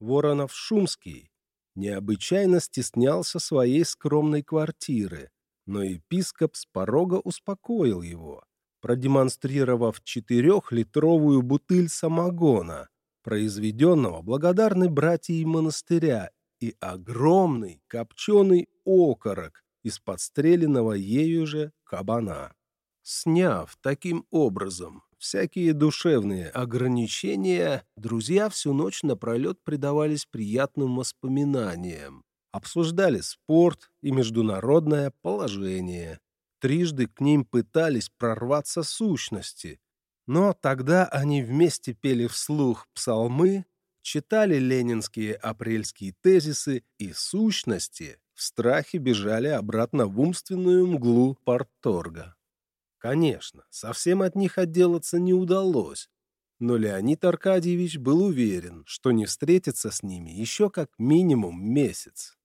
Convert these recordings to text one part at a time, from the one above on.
Воронов-Шумский необычайно стеснялся своей скромной квартиры, но епископ с порога успокоил его, продемонстрировав четырехлитровую бутыль самогона, произведенного благодарной братьей монастыря, и огромный копченый окорок из подстреленного ею же кабана. Сняв таким образом всякие душевные ограничения, друзья всю ночь напролет предавались приятным воспоминаниям, обсуждали спорт и международное положение. Трижды к ним пытались прорваться сущности, но тогда они вместе пели вслух псалмы, читали ленинские апрельские тезисы и сущности в страхе бежали обратно в умственную мглу порторга. Конечно, совсем от них отделаться не удалось, но Леонид Аркадьевич был уверен, что не встретится с ними еще как минимум месяц.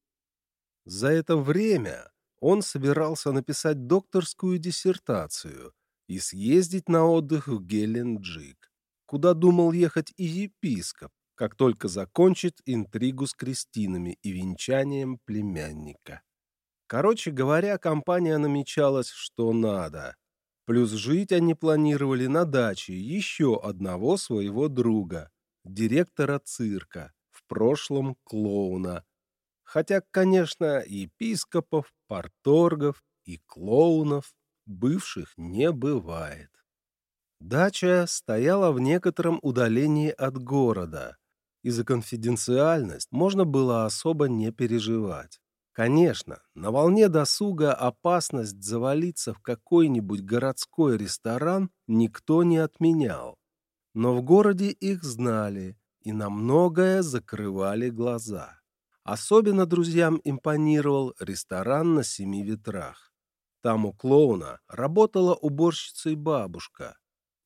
За это время он собирался написать докторскую диссертацию и съездить на отдых в Геленджик, куда думал ехать и епископ, как только закончит интригу с Кристинами и венчанием племянника. Короче говоря, компания намечалась что надо. Плюс жить они планировали на даче еще одного своего друга, директора цирка, в прошлом клоуна. Хотя, конечно, епископов, порторгов и клоунов бывших не бывает. Дача стояла в некотором удалении от города, и за конфиденциальность можно было особо не переживать. Конечно, на волне досуга опасность завалиться в какой-нибудь городской ресторан никто не отменял. Но в городе их знали и на многое закрывали глаза. Особенно друзьям импонировал ресторан на Семи Ветрах. Там у клоуна работала уборщицей бабушка,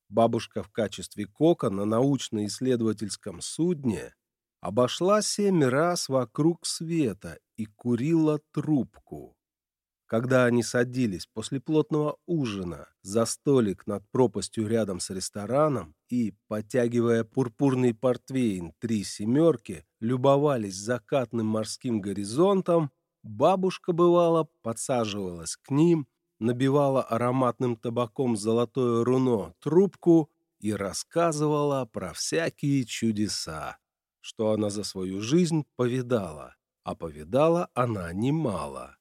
Бабушка в качестве кока на научно-исследовательском судне обошла семь раз вокруг света и курила трубку. Когда они садились после плотного ужина за столик над пропастью рядом с рестораном и, потягивая пурпурный портвейн «Три семерки», любовались закатным морским горизонтом, бабушка, бывало, подсаживалась к ним набивала ароматным табаком золотое руно трубку и рассказывала про всякие чудеса, что она за свою жизнь повидала, а повидала она немало.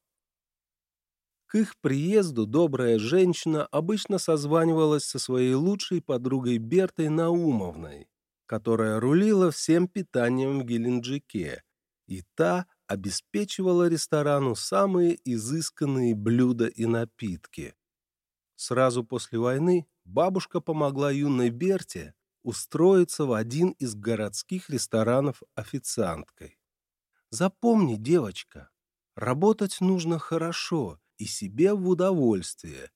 К их приезду добрая женщина обычно созванивалась со своей лучшей подругой Бертой Наумовной, которая рулила всем питанием в Геленджике, и та обеспечивала ресторану самые изысканные блюда и напитки. Сразу после войны бабушка помогла юной Берте устроиться в один из городских ресторанов официанткой. «Запомни, девочка, работать нужно хорошо и себе в удовольствие,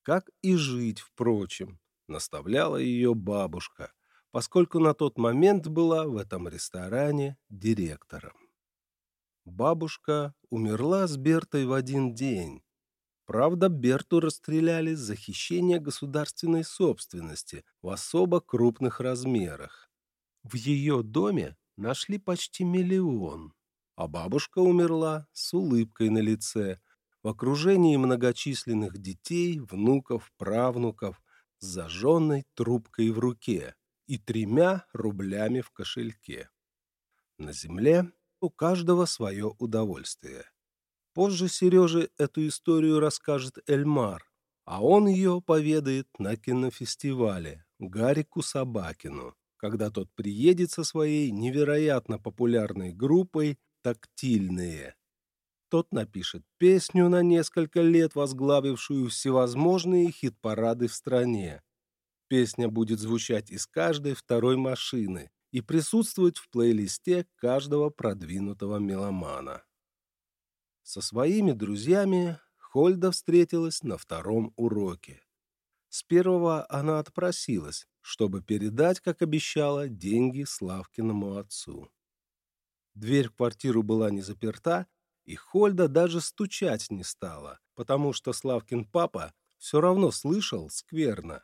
как и жить, впрочем», наставляла ее бабушка, поскольку на тот момент была в этом ресторане директором. Бабушка умерла с Бертой в один день. Правда, Берту расстреляли за хищение государственной собственности в особо крупных размерах. В ее доме нашли почти миллион, а бабушка умерла с улыбкой на лице, в окружении многочисленных детей, внуков, правнуков, с зажженной трубкой в руке и тремя рублями в кошельке. На земле у каждого свое удовольствие. Позже Сереже эту историю расскажет Эльмар, а он ее поведает на кинофестивале Гарику Собакину, когда тот приедет со своей невероятно популярной группой «Тактильные». Тот напишет песню на несколько лет, возглавившую всевозможные хит-парады в стране. Песня будет звучать из каждой второй машины, и присутствовать в плейлисте каждого продвинутого меломана. Со своими друзьями Хольда встретилась на втором уроке. С первого она отпросилась, чтобы передать, как обещала, деньги Славкиному отцу. Дверь в квартиру была не заперта, и Хольда даже стучать не стала, потому что Славкин папа все равно слышал скверно.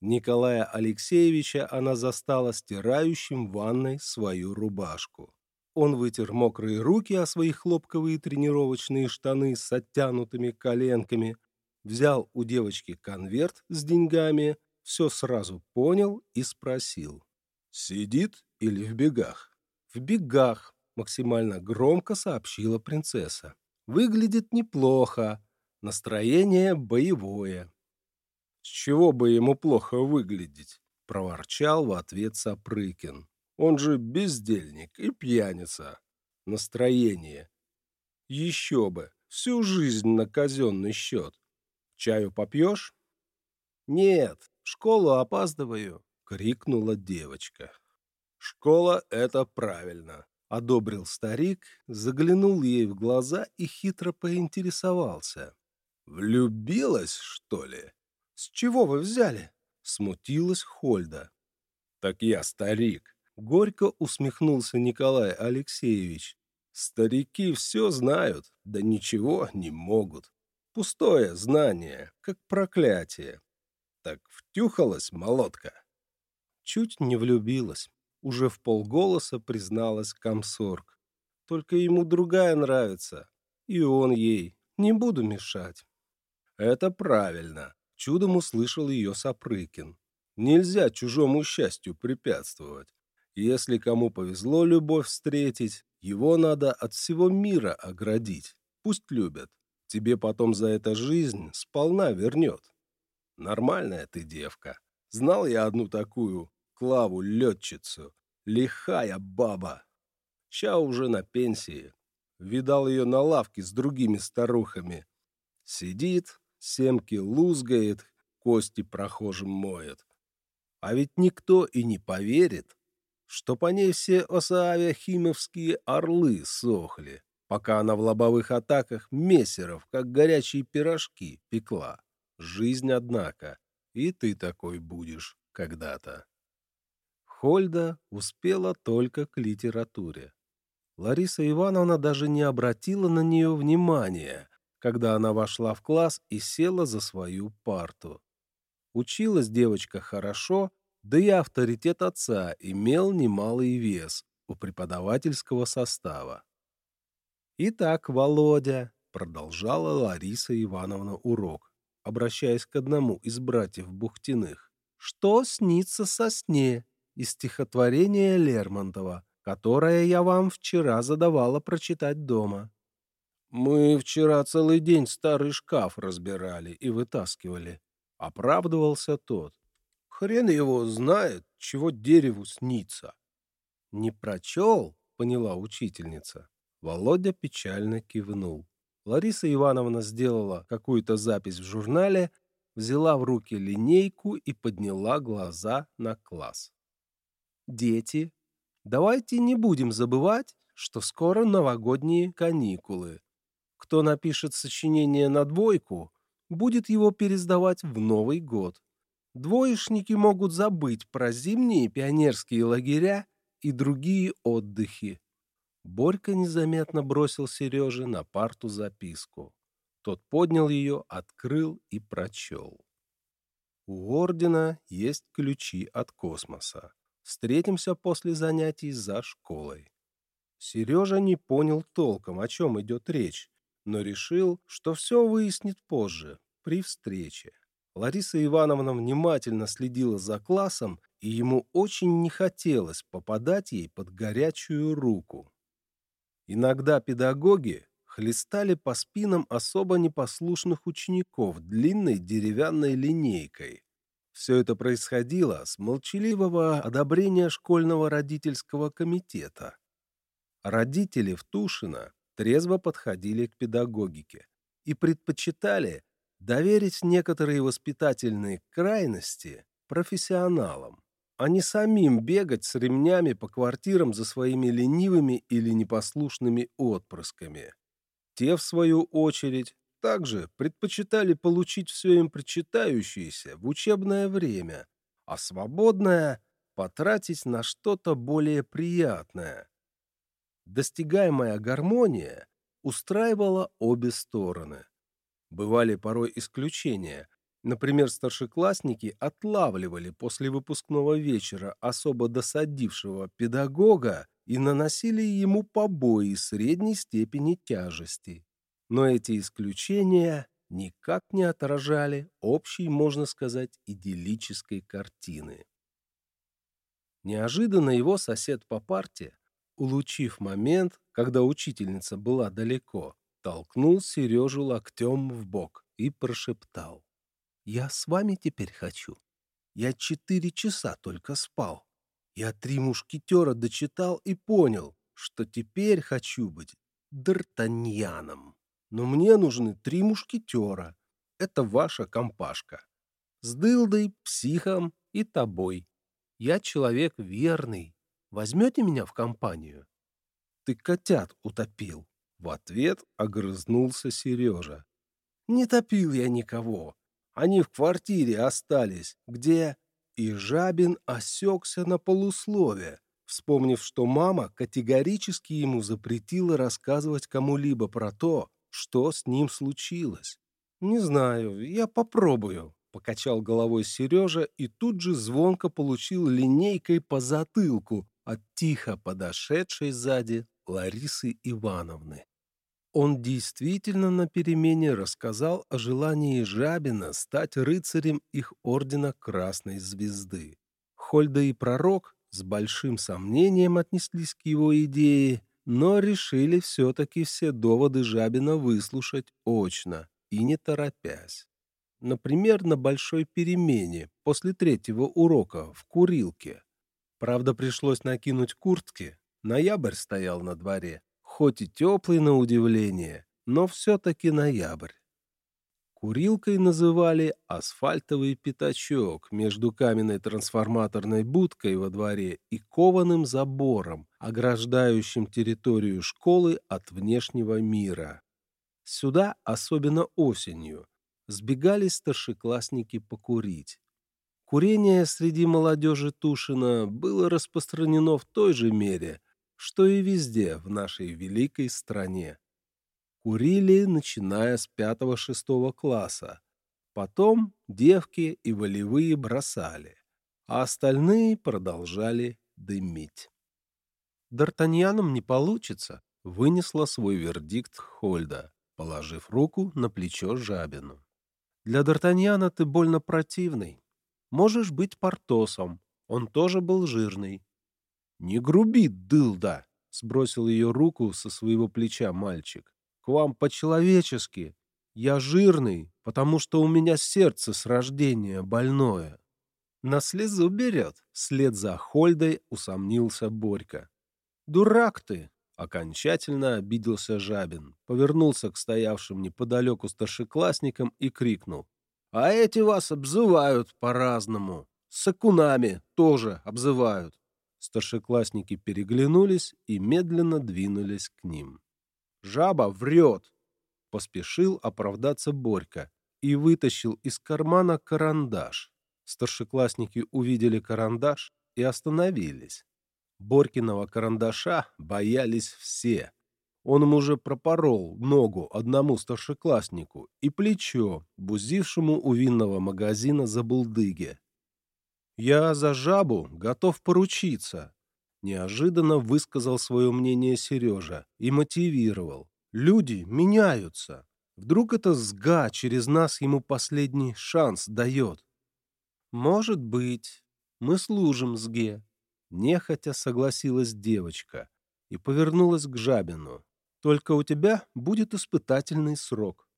Николая Алексеевича она застала стирающим в ванной свою рубашку. Он вытер мокрые руки о свои хлопковые тренировочные штаны с оттянутыми коленками, взял у девочки конверт с деньгами, все сразу понял и спросил. «Сидит или в бегах?» «В бегах», — максимально громко сообщила принцесса. «Выглядит неплохо. Настроение боевое». «С чего бы ему плохо выглядеть?» — проворчал в ответ Сапрыкин. «Он же бездельник и пьяница. Настроение. Еще бы, всю жизнь на казенный счет. Чаю попьешь?» «Нет, в школу опаздываю», — крикнула девочка. «Школа — это правильно», — одобрил старик, заглянул ей в глаза и хитро поинтересовался. «Влюбилась, что ли?» «С чего вы взяли?» — смутилась Хольда. «Так я старик», — горько усмехнулся Николай Алексеевич. «Старики все знают, да ничего не могут. Пустое знание, как проклятие. Так втюхалась молотка?» Чуть не влюбилась. Уже в полголоса призналась комсорг. Только ему другая нравится, и он ей. Не буду мешать. Это правильно. Чудом услышал ее Сапрыкин. Нельзя чужому счастью препятствовать. Если кому повезло любовь встретить, его надо от всего мира оградить. Пусть любят. Тебе потом за это жизнь сполна вернет. Нормальная ты девка. Знал я одну такую, Клаву-летчицу. Лихая баба. Ща уже на пенсии. Видал ее на лавке с другими старухами. Сидит, семки лузгает, кости прохожим моет. А ведь никто и не поверит, что по ней все осаавиахимовские орлы сохли, пока она в лобовых атаках мессеров, как горячие пирожки, пекла. Жизнь, однако, и ты такой будешь когда-то. Хольда успела только к литературе. Лариса Ивановна даже не обратила на нее внимания, когда она вошла в класс и села за свою парту. Училась девочка хорошо, да и авторитет отца имел немалый вес у преподавательского состава. «Итак, Володя», — продолжала Лариса Ивановна урок, обращаясь к одному из братьев Бухтиных, «что снится со сне?» Из стихотворения Лермонтова, которое я вам вчера задавала прочитать дома. «Мы вчера целый день старый шкаф разбирали и вытаскивали», — оправдывался тот. «Хрен его знает, чего дереву снится». «Не прочел?» — поняла учительница. Володя печально кивнул. Лариса Ивановна сделала какую-то запись в журнале, взяла в руки линейку и подняла глаза на класс. «Дети, давайте не будем забывать, что скоро новогодние каникулы. Кто напишет сочинение на двойку, будет его пересдавать в Новый год. Двоечники могут забыть про зимние пионерские лагеря и другие отдыхи. Борька незаметно бросил Сереже на парту записку. Тот поднял ее, открыл и прочел. У ордена есть ключи от космоса. Встретимся после занятий за школой. Сережа не понял толком, о чем идет речь, но решил, что все выяснит позже, при встрече. Лариса Ивановна внимательно следила за классом, и ему очень не хотелось попадать ей под горячую руку. Иногда педагоги хлестали по спинам особо непослушных учеников длинной деревянной линейкой. Все это происходило с молчаливого одобрения школьного родительского комитета. Родители в Тушино трезво подходили к педагогике и предпочитали доверить некоторые воспитательные крайности профессионалам, а не самим бегать с ремнями по квартирам за своими ленивыми или непослушными отпрысками. Те, в свою очередь, также предпочитали получить все им причитающееся в учебное время, а свободное потратить на что-то более приятное, Достигаемая гармония устраивала обе стороны. Бывали порой исключения. Например, старшеклассники отлавливали после выпускного вечера особо досадившего педагога и наносили ему побои средней степени тяжести. Но эти исключения никак не отражали общей, можно сказать, идиллической картины. Неожиданно его сосед по парте, улучив момент, когда учительница была далеко, толкнул Сережу локтем в бок и прошептал. «Я с вами теперь хочу. Я четыре часа только спал. Я три мушкетера дочитал и понял, что теперь хочу быть Д'Артаньяном. Но мне нужны три мушкетера. Это ваша компашка. С дылдой, психом и тобой. Я человек верный. Возьмете меня в компанию? Ты котят утопил. В ответ огрызнулся Сережа. Не топил я никого. Они в квартире остались, где... И Жабин осекся на полуслове, вспомнив, что мама категорически ему запретила рассказывать кому-либо про то, что с ним случилось. «Не знаю, я попробую», Покачал головой Сережа и тут же звонко получил линейкой по затылку от тихо подошедшей сзади Ларисы Ивановны. Он действительно на перемене рассказал о желании Жабина стать рыцарем их ордена Красной Звезды. Хольда и Пророк с большим сомнением отнеслись к его идее, но решили все-таки все доводы Жабина выслушать очно и не торопясь. Например, на большой перемене после третьего урока в курилке. Правда, пришлось накинуть куртки. Ноябрь стоял на дворе. Хоть и теплый на удивление, но все-таки ноябрь. Курилкой называли асфальтовый пятачок между каменной трансформаторной будкой во дворе и кованым забором, ограждающим территорию школы от внешнего мира. Сюда, особенно осенью, сбегались старшеклассники покурить. Курение среди молодежи Тушина было распространено в той же мере, что и везде в нашей великой стране. Курили, начиная с пятого-шестого класса. Потом девки и волевые бросали, а остальные продолжали дымить. «Д'Артаньяном не получится», — вынесла свой вердикт Хольда, положив руку на плечо Жабину. Для Д'Артаньяна ты больно противный. Можешь быть Портосом. Он тоже был жирный. — Не груби, дылда! — сбросил ее руку со своего плеча мальчик. — К вам по-человечески. Я жирный, потому что у меня сердце с рождения больное. На слезу берет, вслед за Хольдой усомнился Борька. — Дурак ты! Окончательно обиделся Жабин, повернулся к стоявшим неподалеку старшеклассникам и крикнул. «А эти вас обзывают по-разному. Сакунами тоже обзывают». Старшеклассники переглянулись и медленно двинулись к ним. «Жаба врет!» — поспешил оправдаться Борька и вытащил из кармана карандаш. Старшеклассники увидели карандаш и остановились. Борькиного карандаша боялись все. Он им уже пропорол ногу одному старшекласснику и плечо, бузившему у винного магазина за булдыги. «Я за жабу готов поручиться», — неожиданно высказал свое мнение Сережа и мотивировал. «Люди меняются. Вдруг это сга через нас ему последний шанс дает?» «Может быть. Мы служим сге», Нехотя согласилась девочка и повернулась к Жабину. «Только у тебя будет испытательный срок».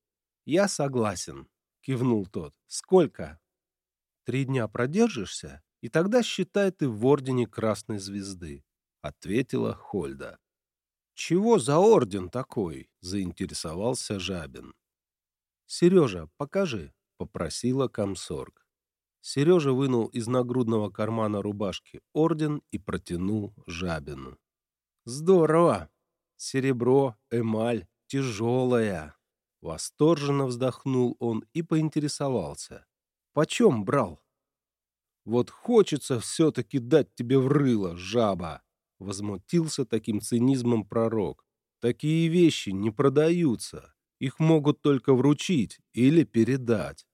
«Я согласен», — кивнул тот. «Сколько?» «Три дня продержишься, и тогда считай ты в ордене Красной Звезды», — ответила Хольда. «Чего за орден такой?» — заинтересовался Жабин. «Сережа, покажи», — попросила комсорг. Сережа вынул из нагрудного кармана рубашки орден и протянул Жабину. «Здорово! Серебро, эмаль, тяжелая!» Восторженно вздохнул он и поинтересовался. «Почем брал?» «Вот хочется все-таки дать тебе в рыло, жаба!» Возмутился таким цинизмом пророк. «Такие вещи не продаются. Их могут только вручить или передать.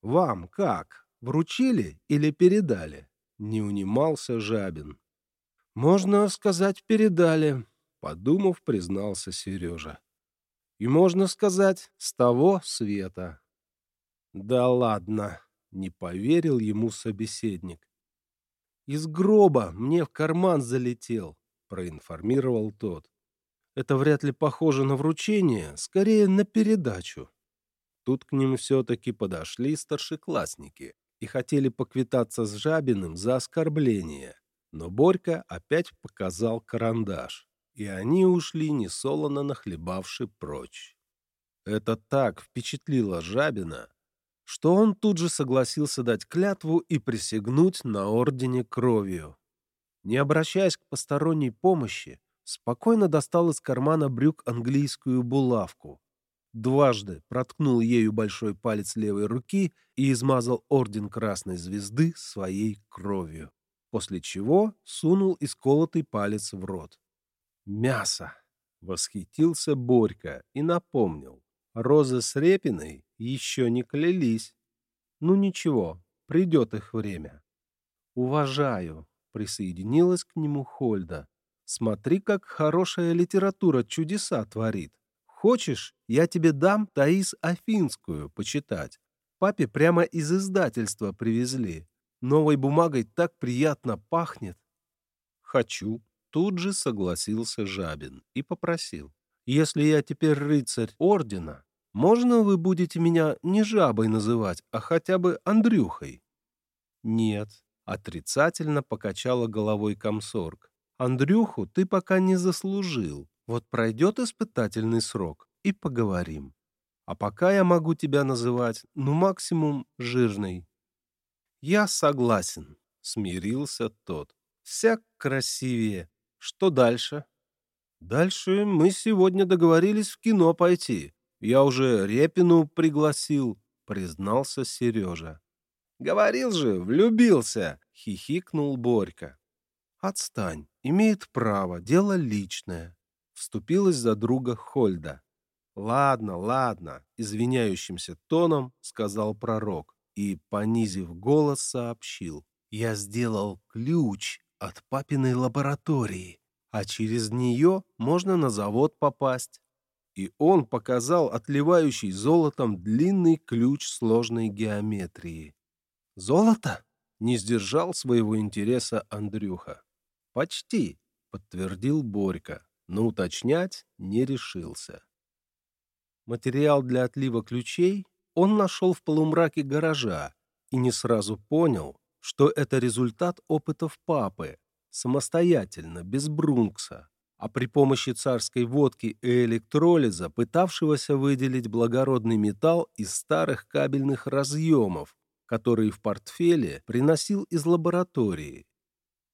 Вам как? Вручили или передали? Не унимался Жабин. Можно сказать, передали, подумав, признался Сережа. И можно сказать, с того света. Да ладно, не поверил ему собеседник. Из гроба мне в карман залетел, проинформировал тот. Это вряд ли похоже на вручение, скорее на передачу. Тут к ним все-таки подошли старшеклассники и хотели поквитаться с Жабиным за оскорбление. Но Борька опять показал карандаш, и они ушли несолоно нахлебавши прочь. Это так впечатлило Жабина, что он тут же согласился дать клятву и присягнуть на ордене кровью. Не обращаясь к посторонней помощи, спокойно достал из кармана брюк английскую булавку, дважды проткнул ею большой палец левой руки и измазал орден Красной Звезды своей кровью, после чего сунул исколотый палец в рот. «Мясо!» — восхитился Борька и напомнил. Розы с Репиной еще не клялись. Ну ничего, придет их время. «Уважаю», — присоединилась к нему Хольда. «Смотри, как хорошая литература чудеса творит. Хочешь, я тебе дам Таис Афинскую почитать. Папе прямо из издательства привезли. Новой бумагой так приятно пахнет. Хочу. Тут же согласился Жабин и попросил. Если я теперь рыцарь ордена, можно вы будете меня не жабой называть, а хотя бы Андрюхой? Нет, отрицательно покачала головой комсорг. Андрюху ты пока не заслужил. Вот пройдет испытательный срок, и поговорим. А пока я могу тебя называть, ну, максимум, жирный. Я согласен, смирился тот. Всяк красивее. Что дальше? Дальше мы сегодня договорились в кино пойти. Я уже Репину пригласил, признался Сережа. Говорил же, влюбился, хихикнул Борька. Отстань, имеет право, дело личное вступилась за друга Хольда. «Ладно, ладно», — извиняющимся тоном сказал пророк и, понизив голос, сообщил. «Я сделал ключ от папиной лаборатории, а через нее можно на завод попасть». И он показал отливающий золотом длинный ключ сложной геометрии. «Золото?» — не сдержал своего интереса Андрюха. «Почти», — подтвердил Борька но уточнять не решился. Материал для отлива ключей он нашел в полумраке гаража и не сразу понял, что это результат опытов папы, самостоятельно, без Брункса, а при помощи царской водки и электролиза, пытавшегося выделить благородный металл из старых кабельных разъемов, которые в портфеле приносил из лаборатории.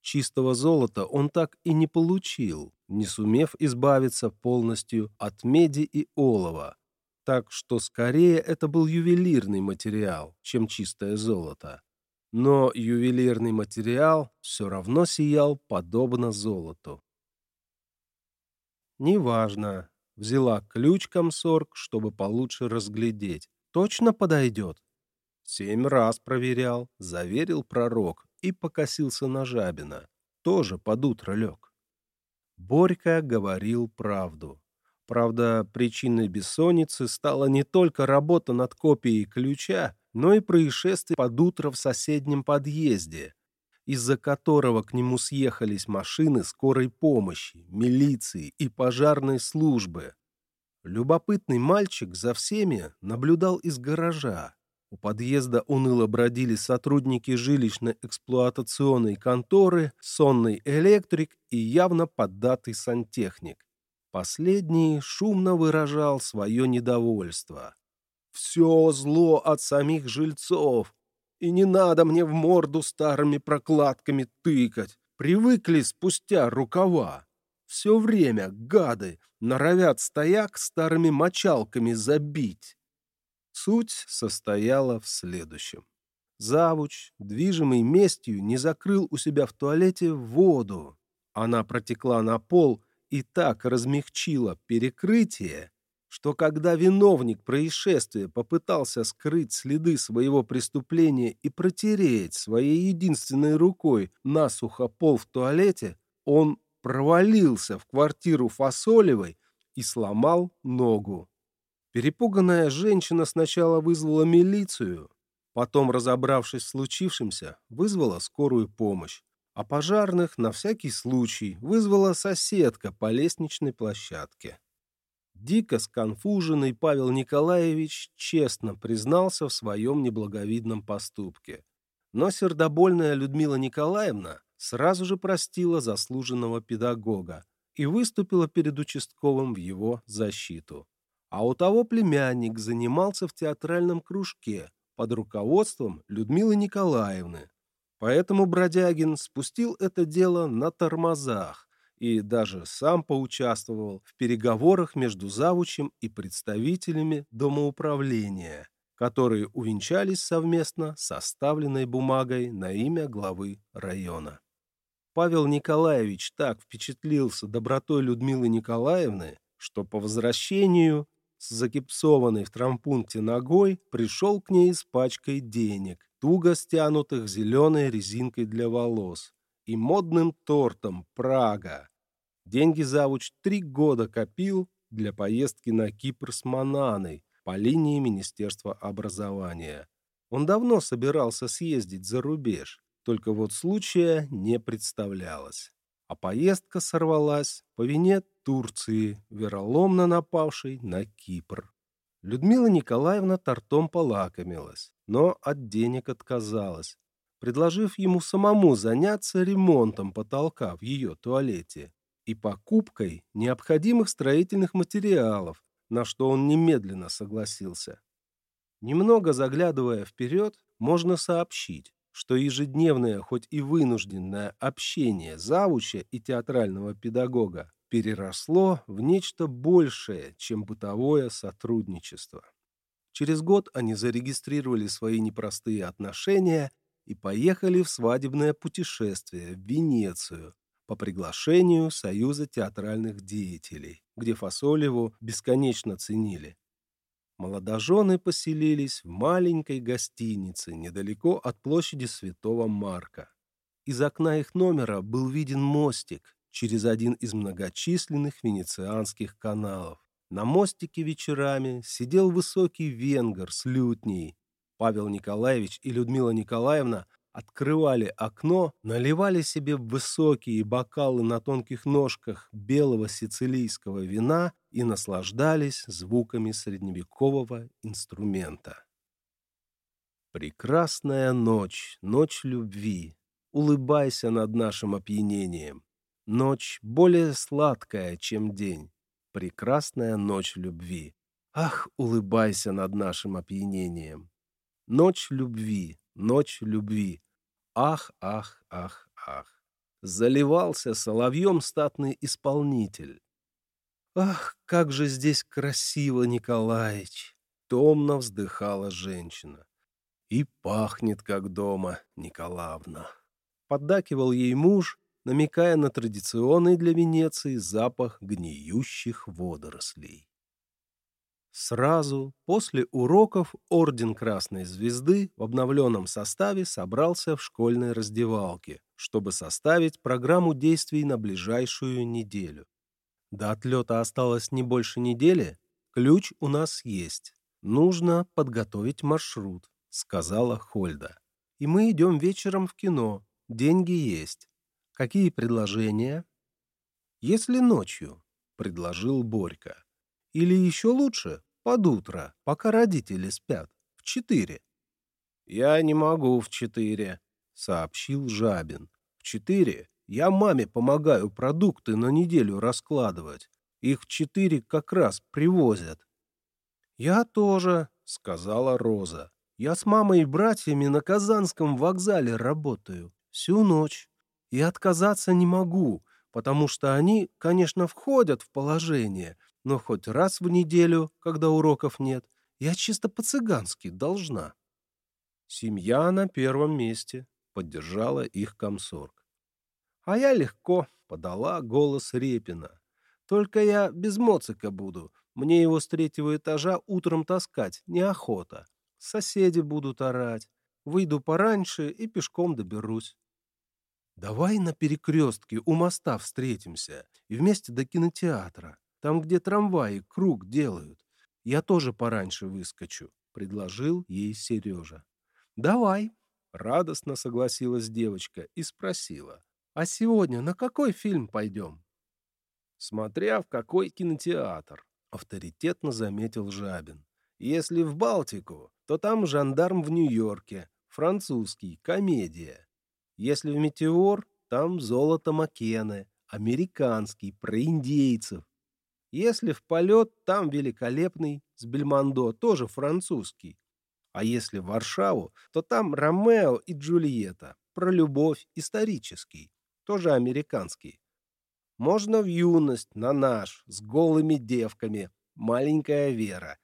Чистого золота он так и не получил, не сумев избавиться полностью от меди и олова. Так что скорее это был ювелирный материал, чем чистое золото. Но ювелирный материал все равно сиял подобно золоту. «Неважно», — взяла ключ комсорг, чтобы получше разглядеть. «Точно подойдет?» Семь раз проверял, заверил пророк, и покосился на Жабина. Тоже под утро лег. Борька говорил правду. Правда, причиной бессонницы стала не только работа над копией ключа, но и происшествие под утро в соседнем подъезде, из-за которого к нему съехались машины скорой помощи, милиции и пожарной службы. Любопытный мальчик за всеми наблюдал из гаража, у подъезда уныло бродили сотрудники жилищно-эксплуатационной конторы, сонный электрик и явно поддатый сантехник. Последний шумно выражал свое недовольство. «Все зло от самих жильцов, и не надо мне в морду старыми прокладками тыкать. Привыкли спустя рукава. Все время гады норовят стояк старыми мочалками забить. Суть состояла в следующем. Завуч, движимый местью, не закрыл у себя в туалете воду. Она протекла на пол и так размягчила перекрытие, что когда виновник происшествия попытался скрыть следы своего преступления и протереть своей единственной рукой насухо пол в туалете, он провалился в квартиру Фасолевой и сломал ногу. Перепуганная женщина сначала вызвала милицию, потом, разобравшись в случившемся, вызвала скорую помощь, а пожарных на всякий случай вызвала соседка по лестничной площадке. Дико сконфуженный Павел Николаевич честно признался в своем неблаговидном поступке. Но сердобольная Людмила Николаевна сразу же простила заслуженного педагога и выступила перед участковым в его защиту. А у того племянник занимался в театральном кружке под руководством Людмилы Николаевны. Поэтому Бродягин спустил это дело на тормозах, и даже сам поучаствовал в переговорах между завучем и представителями домоуправления, которые увенчались совместно составленной бумагой на имя главы района. Павел Николаевич так впечатлился добротой Людмилы Николаевны, что по возвращению с закипсованной в трампункте ногой пришел к ней с пачкой денег, туго стянутых зеленой резинкой для волос, и модным тортом «Прага». Деньги завуч три года копил для поездки на Кипр с Мананой по линии Министерства образования. Он давно собирался съездить за рубеж, только вот случая не представлялось. А поездка сорвалась по вине Турции, вероломно напавшей на Кипр. Людмила Николаевна тортом полакомилась, но от денег отказалась, предложив ему самому заняться ремонтом потолка в ее туалете и покупкой необходимых строительных материалов, на что он немедленно согласился. Немного заглядывая вперед, можно сообщить, что ежедневное, хоть и вынужденное общение завуча и театрального педагога переросло в нечто большее, чем бытовое сотрудничество. Через год они зарегистрировали свои непростые отношения и поехали в свадебное путешествие в Венецию по приглашению Союза театральных деятелей, где Фасолеву бесконечно ценили. Молодожены поселились в маленькой гостинице недалеко от площади Святого Марка. Из окна их номера был виден мостик через один из многочисленных венецианских каналов. На мостике вечерами сидел высокий венгер с лютней, Павел Николаевич и Людмила Николаевна открывали окно, наливали себе высокие бокалы на тонких ножках белого сицилийского вина и наслаждались звуками средневекового инструмента. Прекрасная ночь, ночь любви, улыбайся над нашим опьянением. Ночь более сладкая, чем день. Прекрасная ночь любви. Ах, улыбайся над нашим опьянением. Ночь любви, ночь любви. Ах, ах, ах, ах. Заливался соловьем статный исполнитель. Ах, как же здесь красиво, Николаич! Томно вздыхала женщина. И пахнет, как дома, Николаевна. Поддакивал ей муж, намекая на традиционный для Венеции запах гниющих водорослей. Сразу после уроков Орден Красной Звезды в обновленном составе собрался в школьной раздевалке, чтобы составить программу действий на ближайшую неделю. До отлета осталось не больше недели, ключ у нас есть. Нужно подготовить маршрут, сказала Хольда. И мы идем вечером в кино, деньги есть. Какие предложения? Если ночью, предложил Борька. Или еще лучше, под утро, пока родители спят, в четыре. «Я не могу в четыре», — сообщил Жабин. «В четыре я маме помогаю продукты на неделю раскладывать. Их в четыре как раз привозят». «Я тоже», — сказала Роза. «Я с мамой и братьями на Казанском вокзале работаю. Всю ночь. И отказаться не могу, потому что они, конечно, входят в положение, но хоть раз в неделю, когда уроков нет, я чисто по-цыгански должна. Семья на первом месте, поддержала их комсорг. А я легко подала голос Репина. Только я без моцика буду. Мне его с третьего этажа утром таскать неохота. Соседи будут орать. Выйду пораньше и пешком доберусь. Давай на перекрестке у моста встретимся и вместе до кинотеатра. Там, где трамваи круг делают. Я тоже пораньше выскочу, — предложил ей Сережа. Давай, — радостно согласилась девочка и спросила. А сегодня на какой фильм пойдем? Смотря в какой кинотеатр, — авторитетно заметил Жабин. Если в Балтику, то там жандарм в Нью-Йорке, французский, комедия. Если в Метеор, там золото Маккены, американский, про индейцев. Если в полет, там великолепный, с Бельмондо, тоже французский. А если в Варшаву, то там Ромео и Джульетта, про любовь, исторический, тоже американский. Можно в юность, на наш, с голыми девками, маленькая Вера.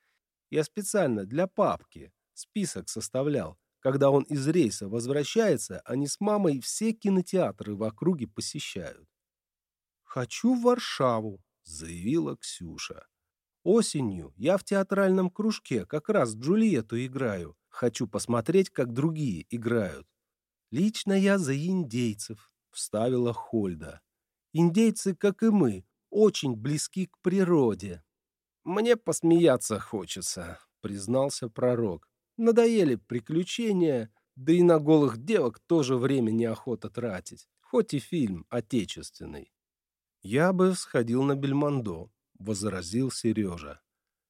Я специально для папки список составлял. Когда он из рейса возвращается, они с мамой все кинотеатры в округе посещают. «Хочу в Варшаву», — заявила Ксюша. «Осенью я в театральном кружке как раз Джульетту играю. Хочу посмотреть, как другие играют. Лично я за индейцев», — вставила Хольда. «Индейцы, как и мы, очень близки к природе». «Мне посмеяться хочется», — признался пророк. Надоели приключения, да и на голых девок тоже время неохота тратить, хоть и фильм отечественный. «Я бы сходил на Бельмондо», — возразил Сережа.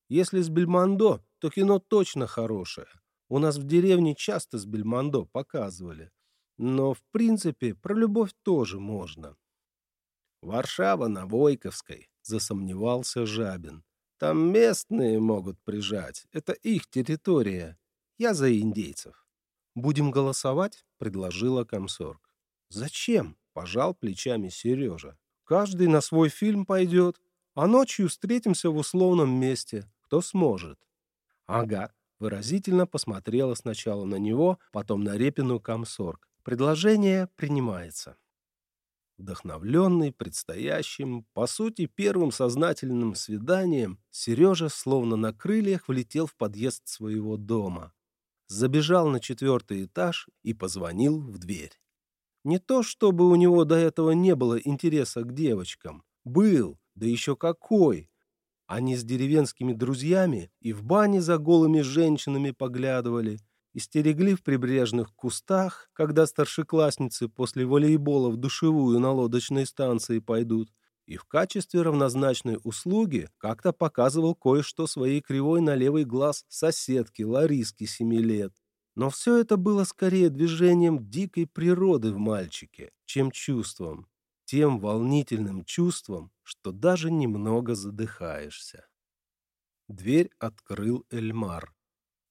«Если с Бельмондо, то кино точно хорошее. У нас в деревне часто с Бельмондо показывали. Но, в принципе, про любовь тоже можно». «Варшава на Войковской», — засомневался Жабин. «Там местные могут прижать. Это их территория. Я за индейцев. Будем голосовать, предложила комсорг. Зачем? Пожал плечами Сережа. Каждый на свой фильм пойдет, а ночью встретимся в условном месте, кто сможет. Ага, выразительно посмотрела сначала на него, потом на Репину комсорг. Предложение принимается. Вдохновленный предстоящим, по сути, первым сознательным свиданием, Сережа словно на крыльях влетел в подъезд своего дома забежал на четвертый этаж и позвонил в дверь. Не то, чтобы у него до этого не было интереса к девочкам. Был, да еще какой. Они с деревенскими друзьями и в бане за голыми женщинами поглядывали, и стерегли в прибрежных кустах, когда старшеклассницы после волейбола в душевую на лодочной станции пойдут, и в качестве равнозначной услуги как-то показывал кое-что своей кривой на левый глаз соседки Лариски семи лет. Но все это было скорее движением дикой природы в мальчике, чем чувством, тем волнительным чувством, что даже немного задыхаешься. Дверь открыл Эльмар.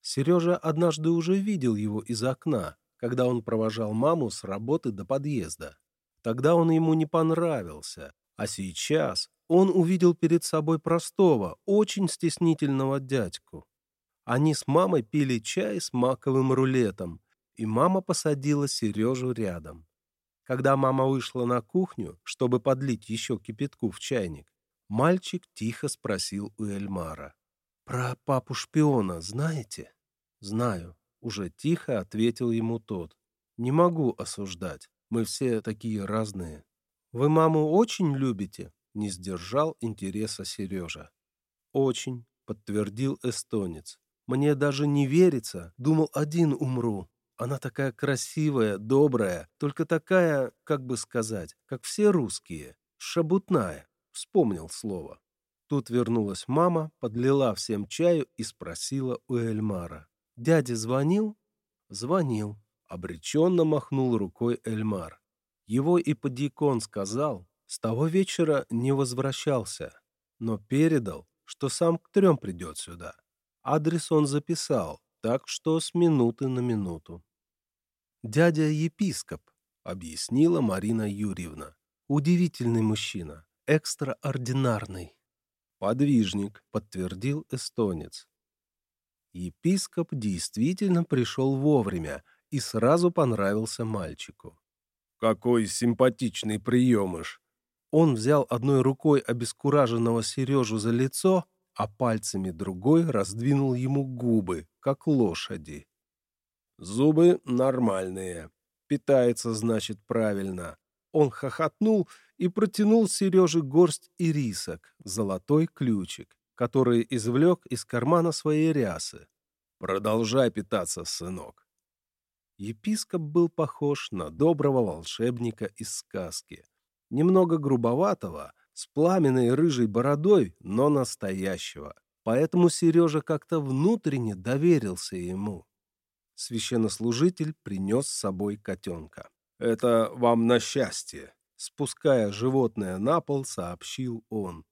Сережа однажды уже видел его из окна, когда он провожал маму с работы до подъезда. Тогда он ему не понравился, а сейчас он увидел перед собой простого, очень стеснительного дядьку. Они с мамой пили чай с маковым рулетом, и мама посадила Сережу рядом. Когда мама вышла на кухню, чтобы подлить еще кипятку в чайник, мальчик тихо спросил у Эльмара. «Про папу-шпиона знаете?» «Знаю», — уже тихо ответил ему тот. «Не могу осуждать, мы все такие разные». «Вы маму очень любите?» — не сдержал интереса Сережа. «Очень», — подтвердил эстонец. «Мне даже не верится. Думал, один умру. Она такая красивая, добрая, только такая, как бы сказать, как все русские, шабутная». Вспомнил слово. Тут вернулась мама, подлила всем чаю и спросила у Эльмара. «Дядя звонил?» «Звонил», — обреченно махнул рукой Эльмар. Его иподикон сказал, с того вечера не возвращался, но передал, что сам к трем придет сюда. Адрес он записал, так что с минуты на минуту. «Дядя-епископ», — объяснила Марина Юрьевна. «Удивительный мужчина, экстраординарный». «Подвижник», — подтвердил эстонец. Епископ действительно пришел вовремя и сразу понравился мальчику. «Какой симпатичный приемыш!» Он взял одной рукой обескураженного Сережу за лицо, а пальцами другой раздвинул ему губы, как лошади. «Зубы нормальные. Питается, значит, правильно». Он хохотнул и протянул Сереже горсть ирисок, золотой ключик, который извлек из кармана своей рясы. «Продолжай питаться, сынок». Епископ был похож на доброго волшебника из сказки. Немного грубоватого, с пламенной рыжей бородой, но настоящего. Поэтому Сережа как-то внутренне доверился ему. Священнослужитель принес с собой котенка. «Это вам на счастье», — спуская животное на пол, сообщил он.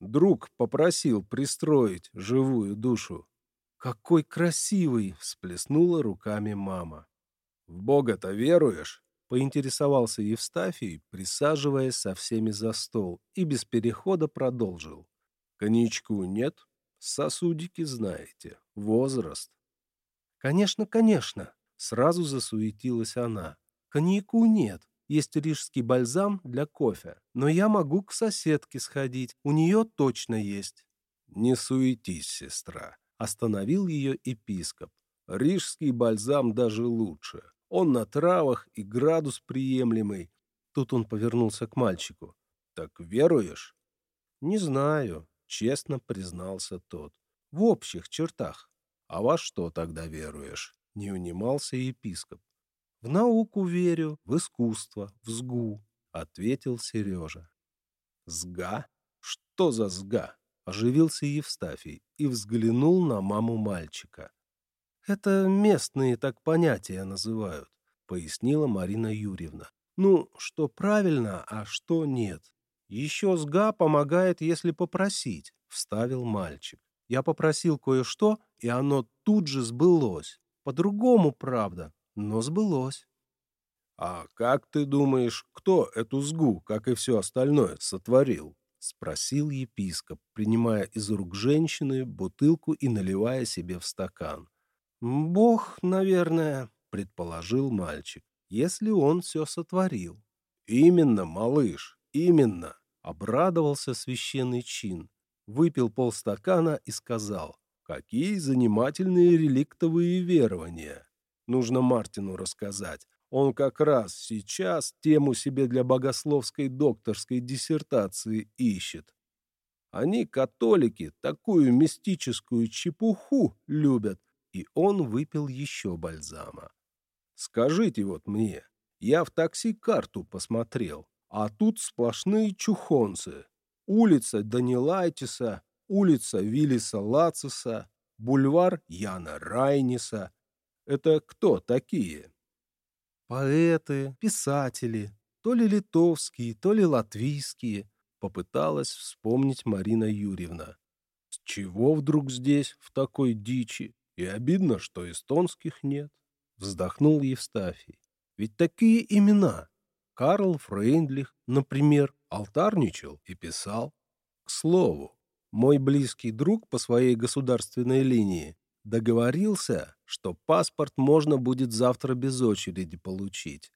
Друг попросил пристроить живую душу. «Какой красивый!» — всплеснула руками мама. «В Бога-то веруешь?» — поинтересовался Евстафий, присаживаясь со всеми за стол, и без перехода продолжил. «Коньячку нет? Сосудики знаете. Возраст». «Конечно, конечно!» — сразу засуетилась она. «Коньяку нет. Есть рижский бальзам для кофе. Но я могу к соседке сходить. У нее точно есть». «Не суетись, сестра», — остановил ее епископ. «Рижский бальзам даже лучше. Он на травах и градус приемлемый. Тут он повернулся к мальчику. «Так веруешь?» «Не знаю», — честно признался тот. «В общих чертах». «А во что тогда веруешь?» — не унимался епископ. «В науку верю, в искусство, в сгу», — ответил Сережа. «Сга? Что за сга?» — оживился Евстафий и взглянул на маму мальчика. «Это местные так понятия называют», — пояснила Марина Юрьевна. «Ну, что правильно, а что нет. Еще СГА помогает, если попросить», — вставил мальчик. «Я попросил кое-что, и оно тут же сбылось. По-другому, правда, но сбылось». «А как ты думаешь, кто эту сгу, как и все остальное, сотворил?» — спросил епископ, принимая из рук женщины бутылку и наливая себе в стакан. «Бог, наверное», — предположил мальчик, — «если он все сотворил». «Именно, малыш, именно», — обрадовался священный чин, выпил полстакана и сказал, «Какие занимательные реликтовые верования! Нужно Мартину рассказать. Он как раз сейчас тему себе для богословской докторской диссертации ищет. Они, католики, такую мистическую чепуху любят, и он выпил еще бальзама. «Скажите вот мне, я в такси карту посмотрел, а тут сплошные чухонцы. Улица Данилайтиса, улица Виллиса Лациса, бульвар Яна Райниса. Это кто такие?» «Поэты, писатели, то ли литовские, то ли латвийские», попыталась вспомнить Марина Юрьевна. «С чего вдруг здесь, в такой дичи?» И обидно, что эстонских нет. Вздохнул Евстафий. Ведь такие имена. Карл Фрейндлих, например, алтарничал и писал. К слову, мой близкий друг по своей государственной линии договорился, что паспорт можно будет завтра без очереди получить.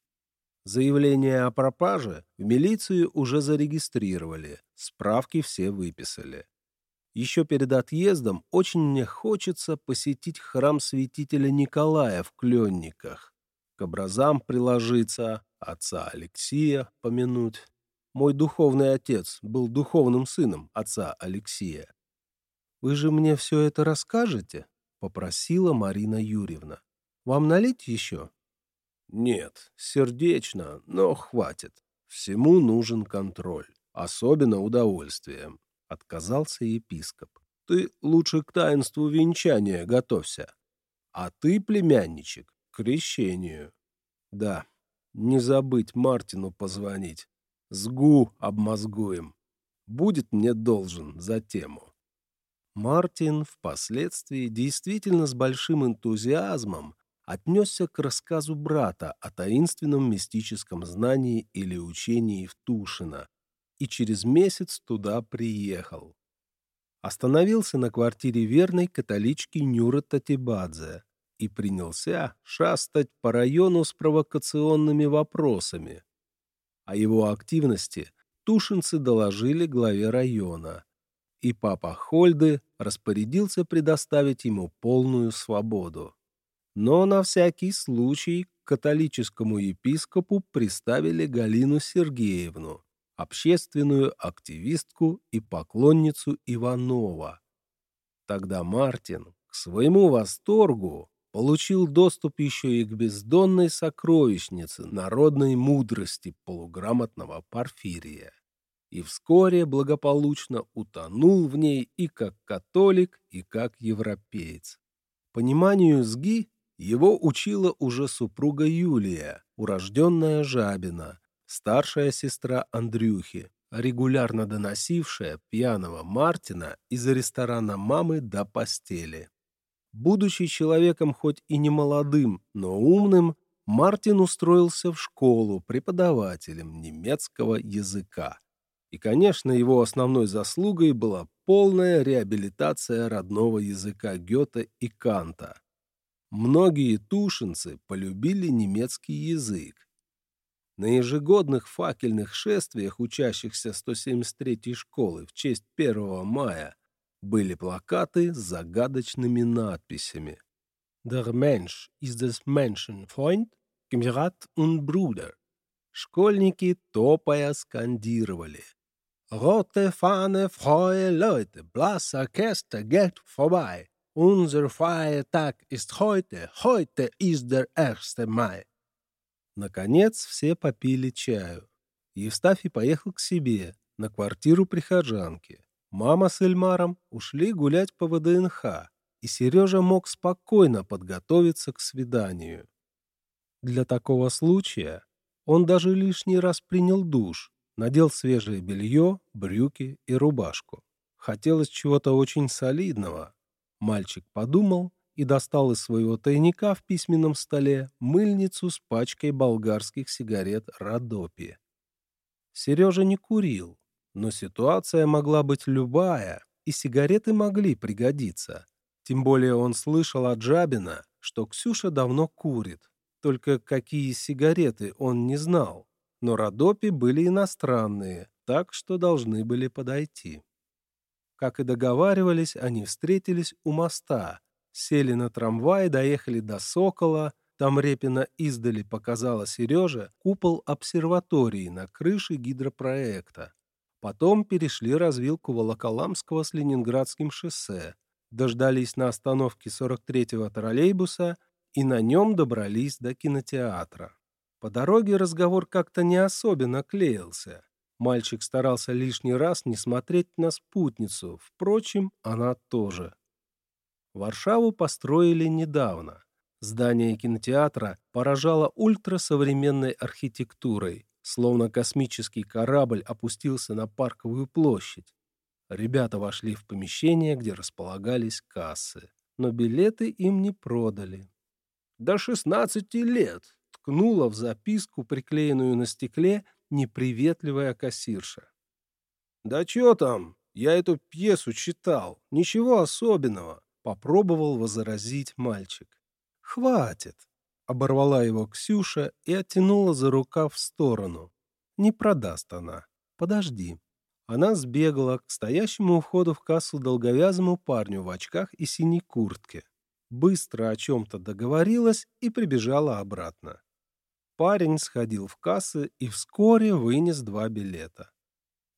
Заявление о пропаже в милицию уже зарегистрировали, справки все выписали. Еще перед отъездом очень мне хочется посетить храм святителя Николая в Кленниках, к образам приложиться, отца Алексия помянуть. Мой духовный отец был духовным сыном отца Алексия. «Вы же мне все это расскажете?» — попросила Марина Юрьевна. «Вам налить еще?» «Нет, сердечно, но хватит. Всему нужен контроль, особенно удовольствием отказался епископ. Ты лучше к таинству венчания готовься. А ты, племянничек, к крещению. Да, не забыть Мартину позвонить. Сгу обмозгуем. Будет мне должен за тему. Мартин впоследствии действительно с большим энтузиазмом отнесся к рассказу брата о таинственном мистическом знании или учении в Тушино, и через месяц туда приехал. Остановился на квартире верной католички Нюры Татибадзе и принялся шастать по району с провокационными вопросами. О его активности тушинцы доложили главе района, и папа Хольды распорядился предоставить ему полную свободу. Но на всякий случай к католическому епископу приставили Галину Сергеевну, общественную активистку и поклонницу Иванова. Тогда Мартин, к своему восторгу, получил доступ еще и к бездонной сокровищнице народной мудрости полуграмотного Порфирия и вскоре благополучно утонул в ней и как католик, и как европеец. Пониманию СГИ его учила уже супруга Юлия, урожденная Жабина, старшая сестра Андрюхи, регулярно доносившая пьяного Мартина из ресторана мамы до постели. Будучи человеком хоть и не молодым, но умным, Мартин устроился в школу преподавателем немецкого языка. И, конечно, его основной заслугой была полная реабилитация родного языка Гёте и Канта. Многие тушинцы полюбили немецкий язык. На ежегодных факельных шествиях учащихся 173-й школы в честь 1 мая были плакаты с загадочными надписями. «Der Mensch ist des Menschen Freund, Kamerad und Bruder». Школьники, топая, скандировали. Rote Fahne, frohe Leute, Blassorchester geht vorbei. Unser Feiertag ist heute, heute ist der 1. Mai. Наконец все попили чаю. Евстафий поехал к себе, на квартиру прихожанки. Мама с Эльмаром ушли гулять по ВДНХ, и Сережа мог спокойно подготовиться к свиданию. Для такого случая он даже лишний раз принял душ, надел свежее белье, брюки и рубашку. Хотелось чего-то очень солидного. Мальчик подумал и достал из своего тайника в письменном столе мыльницу с пачкой болгарских сигарет «Родопи». Сережа не курил, но ситуация могла быть любая, и сигареты могли пригодиться. Тем более он слышал от Жабина, что Ксюша давно курит. Только какие сигареты он не знал. Но Родопи были иностранные, так что должны были подойти. Как и договаривались, они встретились у моста, сели на трамвай, доехали до Сокола, там Репина издали показала Сереже купол обсерватории на крыше гидропроекта. Потом перешли развилку Волоколамского с Ленинградским шоссе, дождались на остановке 43-го троллейбуса и на нем добрались до кинотеатра. По дороге разговор как-то не особенно клеился. Мальчик старался лишний раз не смотреть на спутницу, впрочем, она тоже. Варшаву построили недавно. Здание кинотеатра поражало ультрасовременной архитектурой, словно космический корабль опустился на парковую площадь. Ребята вошли в помещение, где располагались кассы, но билеты им не продали. «До шестнадцати лет!» — ткнула в записку, приклеенную на стекле, неприветливая кассирша. «Да чё там? Я эту пьесу читал. Ничего особенного», — попробовал возразить мальчик. «Хватит. Оборвала его Ксюша и оттянула за рукав в сторону. Не продаст она. Подожди. Она сбегала к стоящему у входа в кассу долговязому парню в очках и синей куртке. Быстро о чем-то договорилась и прибежала обратно. Парень сходил в кассы и вскоре вынес два билета.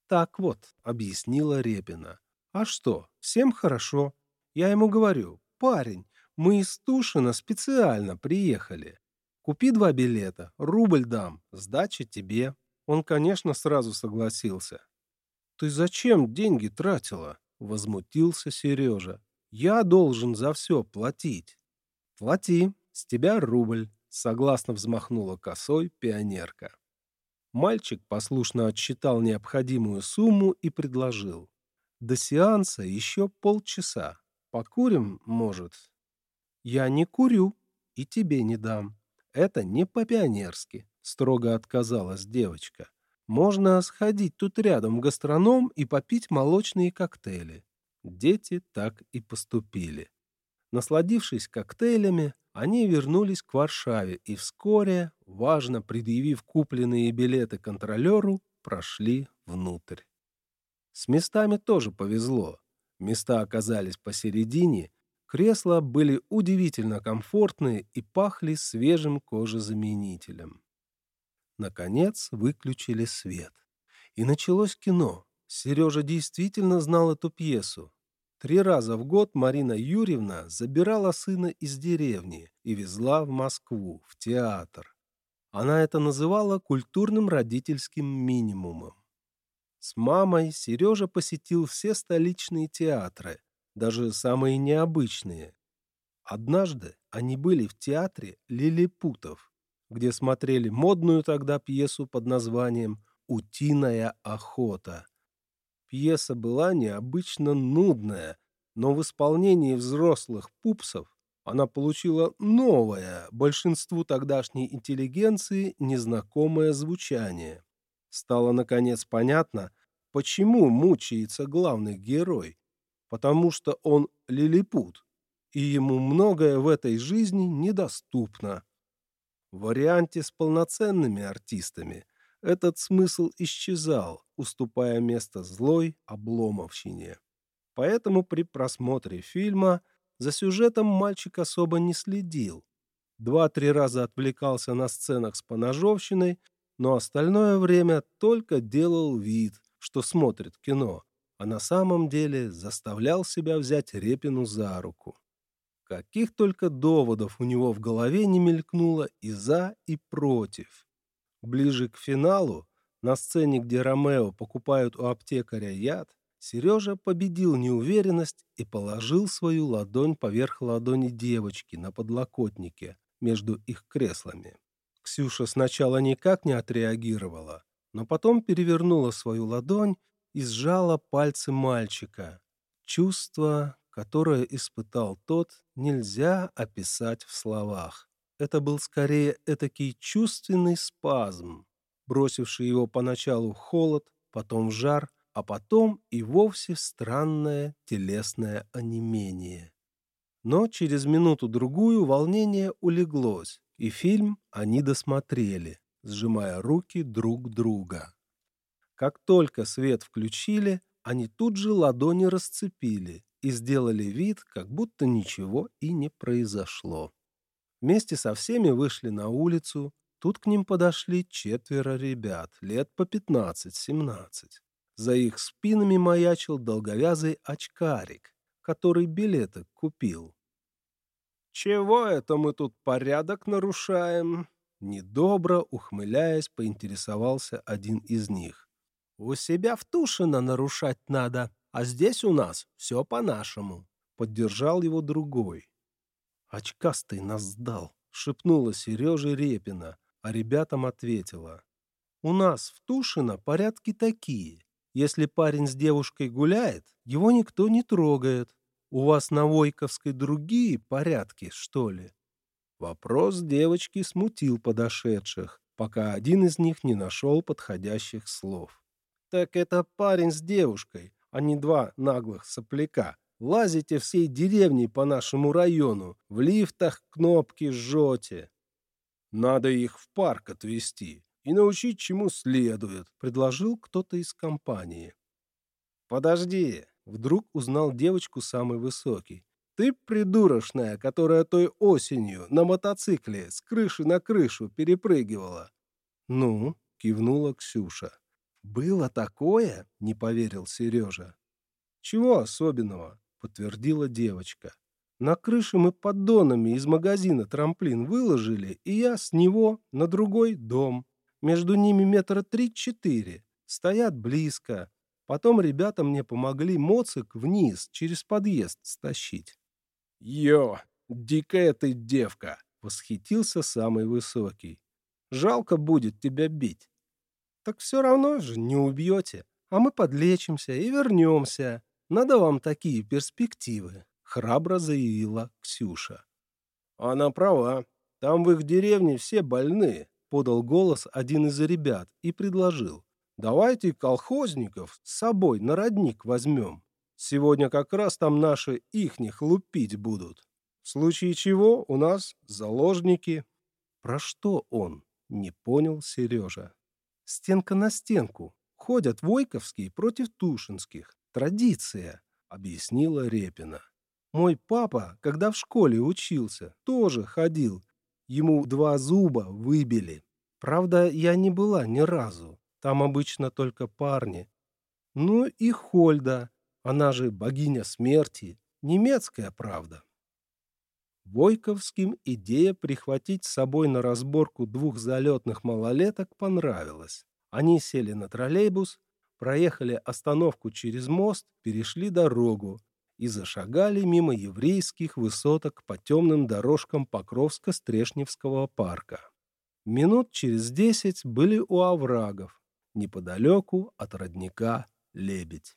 «Так вот», — объяснила Репина. «А что, всем хорошо. Я ему говорю, парень, мы из Тушина специально приехали. Купи два билета, рубль дам, сдача тебе. Он, конечно, сразу согласился. Ты зачем деньги тратила? Возмутился Сережа. Я должен за все платить. Плати, с тебя рубль, согласно взмахнула косой пионерка. Мальчик послушно отсчитал необходимую сумму и предложил. До сеанса еще полчаса. Покурим, может, «Я не курю и тебе не дам. Это не по-пионерски», — строго отказалась девочка. «Можно сходить тут рядом в гастроном и попить молочные коктейли». Дети так и поступили. Насладившись коктейлями, они вернулись к Варшаве и вскоре, важно предъявив купленные билеты контролеру, прошли внутрь. С местами тоже повезло. Места оказались посередине, кресла были удивительно комфортные и пахли свежим кожезаменителем. Наконец выключили свет. И началось кино. Сережа действительно знал эту пьесу. Три раза в год Марина Юрьевна забирала сына из деревни и везла в Москву, в театр. Она это называла культурным родительским минимумом. С мамой Сережа посетил все столичные театры, даже самые необычные. Однажды они были в театре «Лилипутов», где смотрели модную тогда пьесу под названием «Утиная охота». Пьеса была необычно нудная, но в исполнении взрослых пупсов она получила новое, большинству тогдашней интеллигенции незнакомое звучание. Стало, наконец, понятно, почему мучается главный герой. Потому что он лилипут, и ему многое в этой жизни недоступно. В варианте с полноценными артистами этот смысл исчезал, уступая место злой обломовщине. Поэтому при просмотре фильма за сюжетом мальчик особо не следил. Два-три раза отвлекался на сценах с поножовщиной, но остальное время только делал вид, что смотрит кино, а на самом деле заставлял себя взять Репину за руку. Каких только доводов у него в голове не мелькнуло и за, и против. Ближе к финалу, на сцене, где Ромео покупают у аптекаря яд, Сережа победил неуверенность и положил свою ладонь поверх ладони девочки на подлокотнике между их креслами. Ксюша сначала никак не отреагировала, но потом перевернула свою ладонь и сжала пальцы мальчика. Чувство, которое испытал тот, нельзя описать в словах это был скорее этакий чувственный спазм, бросивший его поначалу в холод, потом в жар, а потом и вовсе странное телесное онемение. Но через минуту-другую волнение улеглось, и фильм они досмотрели, сжимая руки друг друга. Как только свет включили, они тут же ладони расцепили и сделали вид, как будто ничего и не произошло. Вместе со всеми вышли на улицу. Тут к ним подошли четверо ребят, лет по 15-17. За их спинами маячил долговязый очкарик, который билеты купил. «Чего это мы тут порядок нарушаем?» Недобро, ухмыляясь, поинтересовался один из них. «У себя в Тушино нарушать надо, а здесь у нас все по-нашему», — поддержал его другой. «Очкастый нас сдал», — шепнула Сереже Репина, а ребятам ответила. «У нас в Тушино порядки такие. Если парень с девушкой гуляет, его никто не трогает. У вас на Войковской другие порядки, что ли?» Вопрос девочки смутил подошедших, пока один из них не нашел подходящих слов. «Так это парень с девушкой, а не два наглых сопляка», Лазите всей деревней по нашему району, в лифтах кнопки жжете. Надо их в парк отвезти и научить чему следует, предложил кто-то из компании. Подожди, вдруг узнал девочку самый высокий. Ты придурочная, которая той осенью на мотоцикле с крыши на крышу перепрыгивала. Ну, кивнула Ксюша. Было такое? Не поверил Сережа. Чего особенного? подтвердила девочка. На крыше мы поддонами из магазина трамплин выложили, и я с него на другой дом. Между ними метра три-четыре. Стоят близко. Потом ребята мне помогли моцик вниз, через подъезд стащить. «Йо, дикая ты девка!» — восхитился самый высокий. «Жалко будет тебя бить». «Так все равно же не убьете, а мы подлечимся и вернемся. Надо вам такие перспективы», — храбро заявила Ксюша. «Она права. Там в их деревне все больные», — подал голос один из ребят и предложил. «Давайте колхозников с собой на родник возьмем. Сегодня как раз там наши ихних лупить будут. В случае чего у нас заложники». «Про что он?» — не понял Сережа. «Стенка на стенку», ходят Войковские против Тушинских. Традиция, объяснила Репина. Мой папа, когда в школе учился, тоже ходил. Ему два зуба выбили. Правда, я не была ни разу. Там обычно только парни. Ну и Хольда, она же богиня смерти. Немецкая правда. Войковским идея прихватить с собой на разборку двух залетных малолеток понравилась. Они сели на троллейбус, проехали остановку через мост, перешли дорогу и зашагали мимо еврейских высоток по темным дорожкам Покровско-Стрешневского парка. Минут через десять были у оврагов, неподалеку от родника «Лебедь».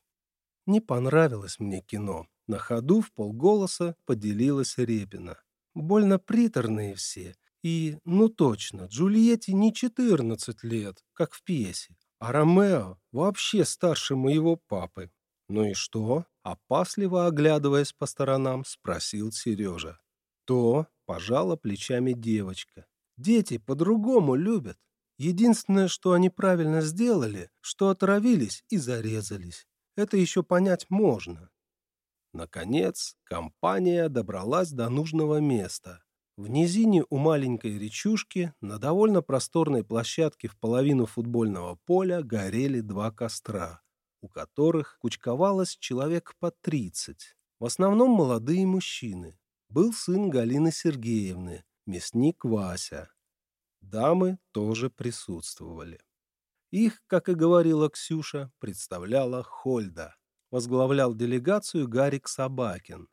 Не понравилось мне кино. На ходу в полголоса поделилась Репина. Больно приторные все. И, ну точно, Джульетте не 14 лет, как в пьесе. А Ромео вообще старше моего папы. Ну и что? Опасливо оглядываясь по сторонам, спросил Сережа. То пожала плечами девочка. Дети по-другому любят. Единственное, что они правильно сделали, что отравились и зарезались. Это еще понять можно. Наконец, компания добралась до нужного места. В низине у маленькой речушки на довольно просторной площадке в половину футбольного поля горели два костра, у которых кучковалось человек по тридцать. В основном молодые мужчины. Был сын Галины Сергеевны, мясник Вася. Дамы тоже присутствовали. Их, как и говорила Ксюша, представляла Хольда возглавлял делегацию Гарик Собакин.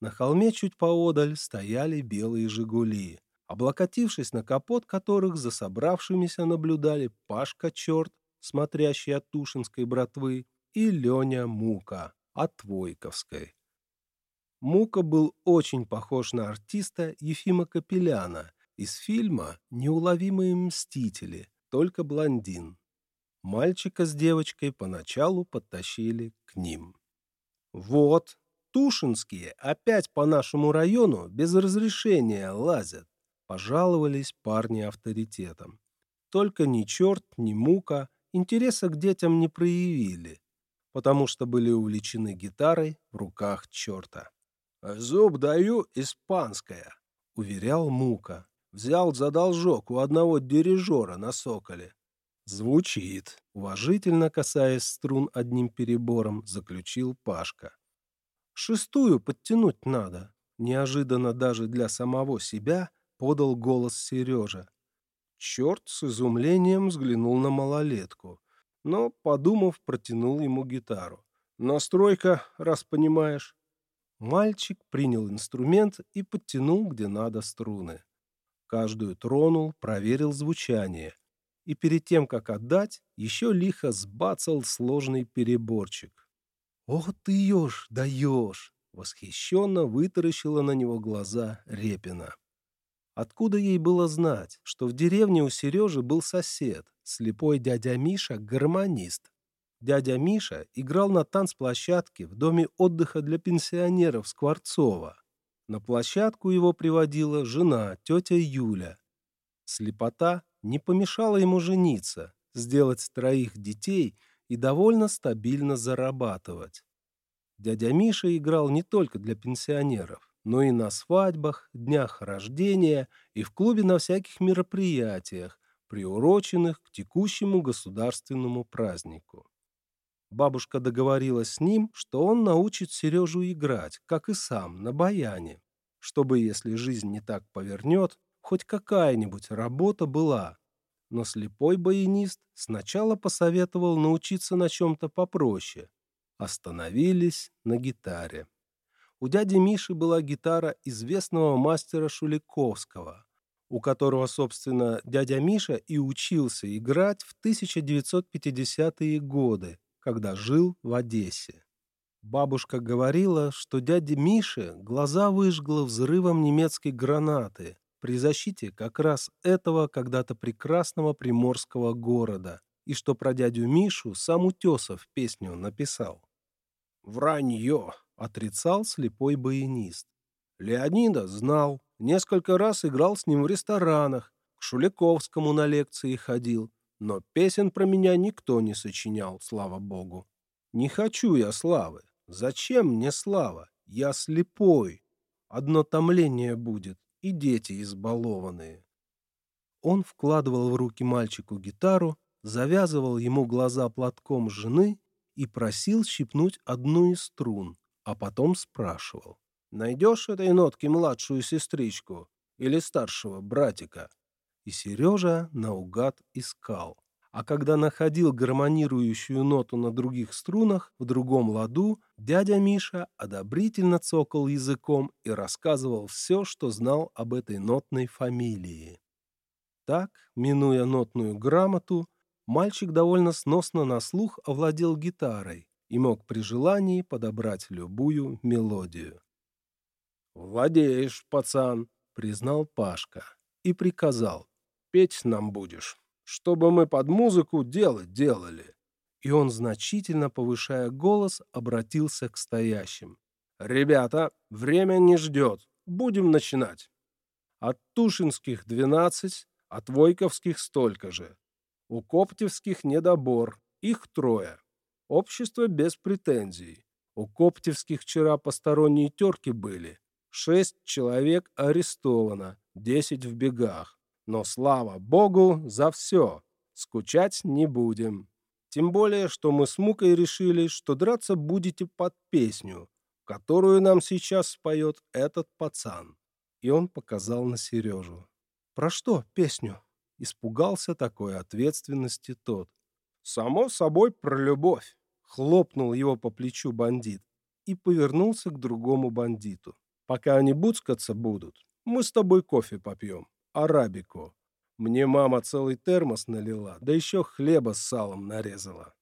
На холме чуть поодаль стояли белые «Жигули», облокотившись на капот которых за собравшимися наблюдали Пашка Черт, смотрящий от Тушинской братвы, и Леня Мука от Войковской. Мука был очень похож на артиста Ефима Капеляна из фильма «Неуловимые мстители», только блондин. Мальчика с девочкой поначалу подтащили к ним. «Вот, Тушинские опять по нашему району без разрешения лазят», пожаловались парни авторитетом. Только ни черт, ни мука интереса к детям не проявили, потому что были увлечены гитарой в руках черта. «Зуб даю испанская», — уверял Мука. Взял за должок у одного дирижера на Соколе. «Звучит», — уважительно касаясь струн одним перебором, заключил Пашка. «Шестую подтянуть надо», — неожиданно даже для самого себя подал голос Сережа. Черт с изумлением взглянул на малолетку, но, подумав, протянул ему гитару. «Настройка, раз понимаешь». Мальчик принял инструмент и подтянул где надо струны. Каждую тронул, проверил звучание и перед тем, как отдать, еще лихо сбацал сложный переборчик. «Ох ты ешь, даешь!» — восхищенно вытаращила на него глаза Репина. Откуда ей было знать, что в деревне у Сережи был сосед, слепой дядя Миша, гармонист? Дядя Миша играл на танцплощадке в доме отдыха для пенсионеров Скворцова. На площадку его приводила жена, тетя Юля. Слепота не помешало ему жениться, сделать троих детей и довольно стабильно зарабатывать. Дядя Миша играл не только для пенсионеров, но и на свадьбах, днях рождения и в клубе на всяких мероприятиях, приуроченных к текущему государственному празднику. Бабушка договорилась с ним, что он научит Сережу играть, как и сам, на баяне, чтобы, если жизнь не так повернет, хоть какая-нибудь работа была. Но слепой баянист сначала посоветовал научиться на чем-то попроще. Остановились на гитаре. У дяди Миши была гитара известного мастера Шуликовского, у которого, собственно, дядя Миша и учился играть в 1950-е годы, когда жил в Одессе. Бабушка говорила, что дяде Мише глаза выжгло взрывом немецкой гранаты, при защите как раз этого когда-то прекрасного приморского города, и что про дядю Мишу сам Утесов песню написал. «Вранье!» — отрицал слепой баянист. Леонида знал, несколько раз играл с ним в ресторанах, к Шуликовскому на лекции ходил, но песен про меня никто не сочинял, слава богу. Не хочу я славы. Зачем мне слава? Я слепой. Одно томление будет, и дети избалованные. Он вкладывал в руки мальчику гитару, завязывал ему глаза платком жены и просил щипнуть одну из струн, а потом спрашивал. «Найдешь этой нотки младшую сестричку или старшего братика?» И Сережа наугад искал. А когда находил гармонирующую ноту на других струнах, в другом ладу, дядя Миша одобрительно цокал языком и рассказывал все, что знал об этой нотной фамилии. Так, минуя нотную грамоту, мальчик довольно сносно на слух овладел гитарой и мог при желании подобрать любую мелодию. «Владеешь, пацан», — признал Пашка и приказал. «Петь нам будешь» чтобы мы под музыку дело делали». И он, значительно повышая голос, обратился к стоящим. «Ребята, время не ждет. Будем начинать. От Тушинских двенадцать, от Войковских столько же. У Коптевских недобор, их трое. Общество без претензий. У Коптевских вчера посторонние терки были. Шесть человек арестовано, десять в бегах. Но слава богу за все. Скучать не будем. Тем более, что мы с Мукой решили, что драться будете под песню, которую нам сейчас споет этот пацан. И он показал на Сережу. «Про что песню?» Испугался такой ответственности тот. «Само собой про любовь!» Хлопнул его по плечу бандит и повернулся к другому бандиту. «Пока они буцкаться будут, мы с тобой кофе попьем арабику. Мне мама целый термос налила, да еще хлеба с салом нарезала.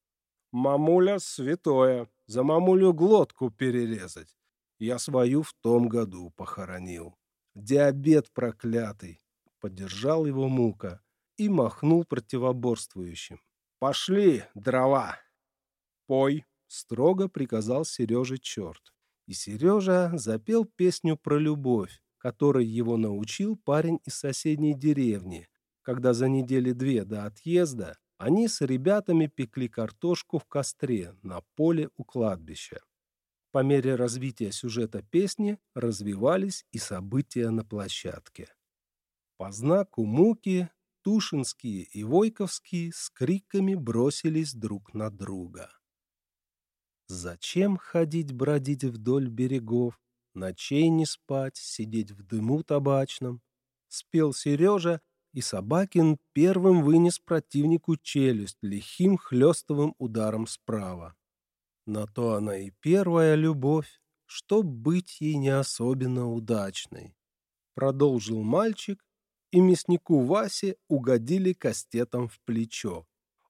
Мамуля святое, за мамулю глотку перерезать. Я свою в том году похоронил. Диабет проклятый. Поддержал его мука и махнул противоборствующим. «Пошли, дрова!» «Пой!» — строго приказал Сереже черт. И Сережа запел песню про любовь, которой его научил парень из соседней деревни, когда за недели две до отъезда они с ребятами пекли картошку в костре на поле у кладбища. По мере развития сюжета песни развивались и события на площадке. По знаку муки Тушинские и Войковские с криками бросились друг на друга. Зачем ходить бродить вдоль берегов, ночей не спать, сидеть в дыму табачном. Спел Сережа, и Собакин первым вынес противнику челюсть лихим хлестовым ударом справа. На то она и первая любовь, чтоб быть ей не особенно удачной. Продолжил мальчик, и мяснику Васе угодили кастетом в плечо.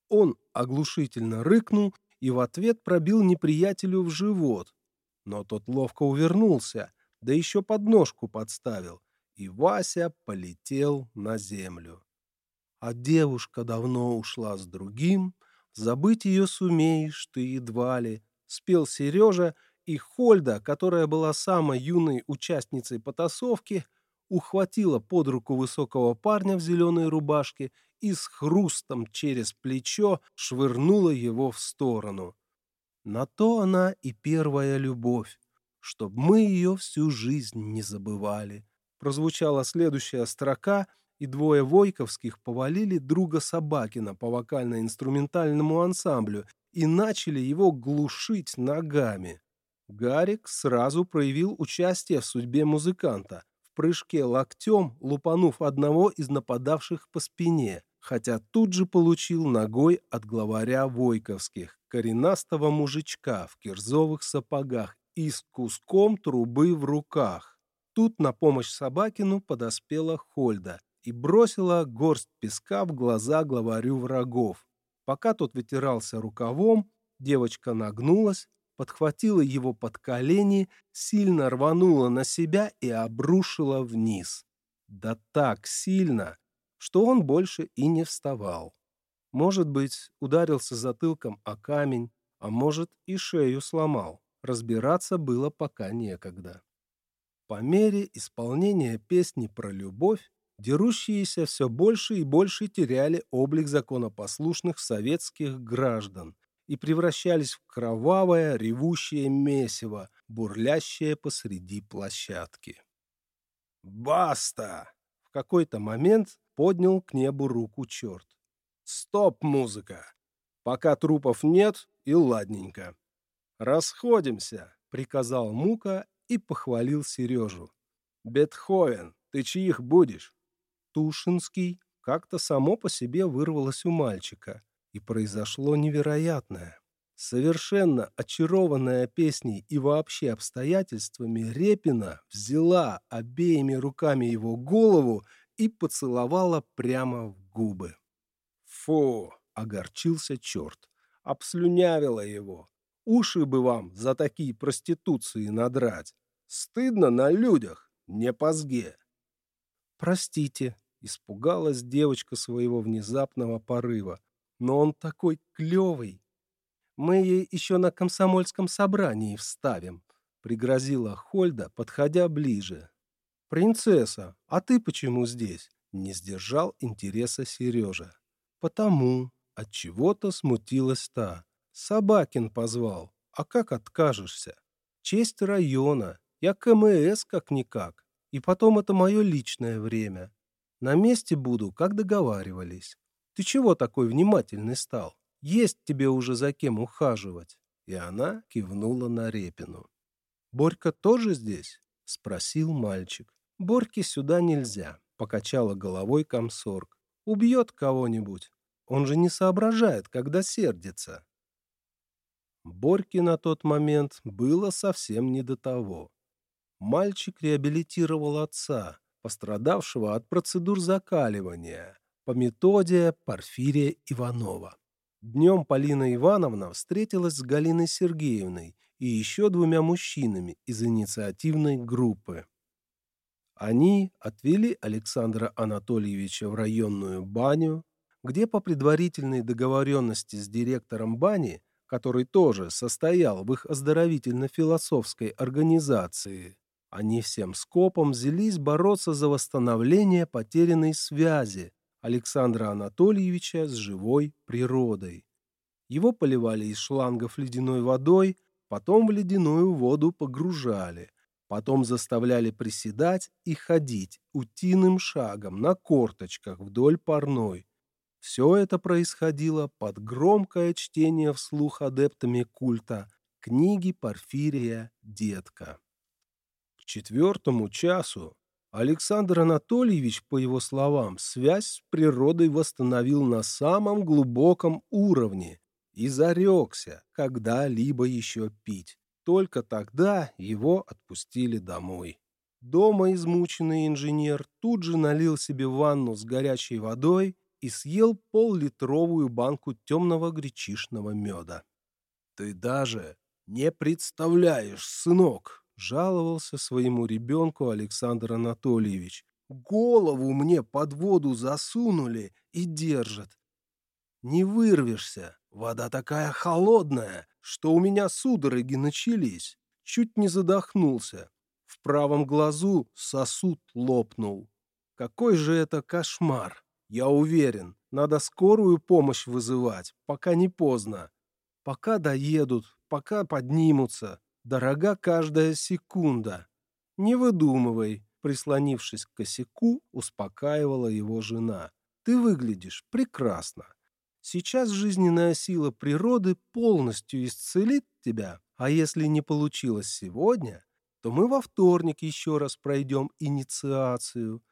Он оглушительно рыкнул и в ответ пробил неприятелю в живот, но тот ловко увернулся, да еще подножку подставил, и Вася полетел на землю. А девушка давно ушла с другим, забыть ее сумеешь ты едва ли, спел Сережа, и Хольда, которая была самой юной участницей потасовки, ухватила под руку высокого парня в зеленой рубашке и с хрустом через плечо швырнула его в сторону. На то она и первая любовь, чтоб мы ее всю жизнь не забывали. Прозвучала следующая строка, и двое Войковских повалили друга Собакина по вокально-инструментальному ансамблю и начали его глушить ногами. Гарик сразу проявил участие в судьбе музыканта, в прыжке локтем лупанув одного из нападавших по спине хотя тут же получил ногой от главаря Войковских, коренастого мужичка в кирзовых сапогах и с куском трубы в руках. Тут на помощь Собакину подоспела Хольда и бросила горсть песка в глаза главарю врагов. Пока тот вытирался рукавом, девочка нагнулась, подхватила его под колени, сильно рванула на себя и обрушила вниз. Да так сильно, что он больше и не вставал. Может быть, ударился затылком о камень, а может и шею сломал. Разбираться было пока некогда. По мере исполнения песни про любовь Дерущиеся все больше и больше теряли облик законопослушных советских граждан и превращались в кровавое ревущее месиво, бурлящее посреди площадки. «Баста!» — в какой-то момент поднял к небу руку черт. «Стоп, музыка! Пока трупов нет, и ладненько. Расходимся!» — приказал Мука и похвалил Сережу. «Бетховен, ты чьих будешь?» Тушинский как-то само по себе вырвалось у мальчика, и произошло невероятное. Совершенно очарованная песней и вообще обстоятельствами, Репина взяла обеими руками его голову и поцеловала прямо в губы. «Фу!» — огорчился черт. Обслюнявила его. Уши бы вам за такие проституции надрать. Стыдно на людях, не позге. «Простите», Испугалась девочка своего внезапного порыва. Но он такой клевый. Мы ей еще на комсомольском собрании вставим, пригрозила Хольда, подходя ближе. Принцесса, а ты почему здесь? Не сдержал интереса Сережа. Потому, от чего-то смутилась та. Собакин позвал. А как откажешься? Честь района. Я КМС как-никак. И потом это мое личное время. На месте буду, как договаривались. Ты чего такой внимательный стал? Есть тебе уже за кем ухаживать. И она кивнула на Репину. Борька тоже здесь? Спросил мальчик. Борьке сюда нельзя, покачала головой комсорг. Убьет кого-нибудь. Он же не соображает, когда сердится. Борьке на тот момент было совсем не до того. Мальчик реабилитировал отца, пострадавшего от процедур закаливания по методе Порфирия Иванова. Днем Полина Ивановна встретилась с Галиной Сергеевной и еще двумя мужчинами из инициативной группы. Они отвели Александра Анатольевича в районную баню, где по предварительной договоренности с директором бани, который тоже состоял в их оздоровительно-философской организации, они всем скопом взялись бороться за восстановление потерянной связи Александра Анатольевича с живой природой. Его поливали из шлангов ледяной водой, потом в ледяную воду погружали, потом заставляли приседать и ходить утиным шагом на корточках вдоль парной. Все это происходило под громкое чтение вслух адептами культа книги Порфирия «Детка» четвертому часу Александр Анатольевич, по его словам, связь с природой восстановил на самом глубоком уровне и зарекся когда-либо еще пить. Только тогда его отпустили домой. Дома измученный инженер тут же налил себе ванну с горячей водой и съел пол-литровую банку темного гречишного меда. «Ты даже не представляешь, сынок!» жаловался своему ребенку Александр Анатольевич. «Голову мне под воду засунули и держат. Не вырвешься, вода такая холодная, что у меня судороги начались. Чуть не задохнулся. В правом глазу сосуд лопнул. Какой же это кошмар! Я уверен, надо скорую помощь вызывать, пока не поздно. Пока доедут, пока поднимутся, Дорога каждая секунда. Не выдумывай, прислонившись к косяку, успокаивала его жена. Ты выглядишь прекрасно. Сейчас жизненная сила природы полностью исцелит тебя, а если не получилось сегодня, то мы во вторник еще раз пройдем инициацию.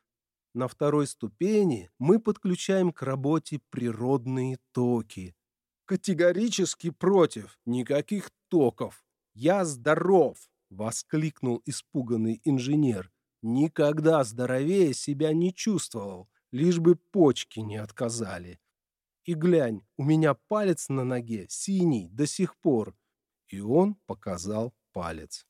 На второй ступени мы подключаем к работе природные токи. Категорически против никаких токов. «Я здоров!» — воскликнул испуганный инженер. «Никогда здоровее себя не чувствовал, лишь бы почки не отказали. И глянь, у меня палец на ноге синий до сих пор». И он показал палец.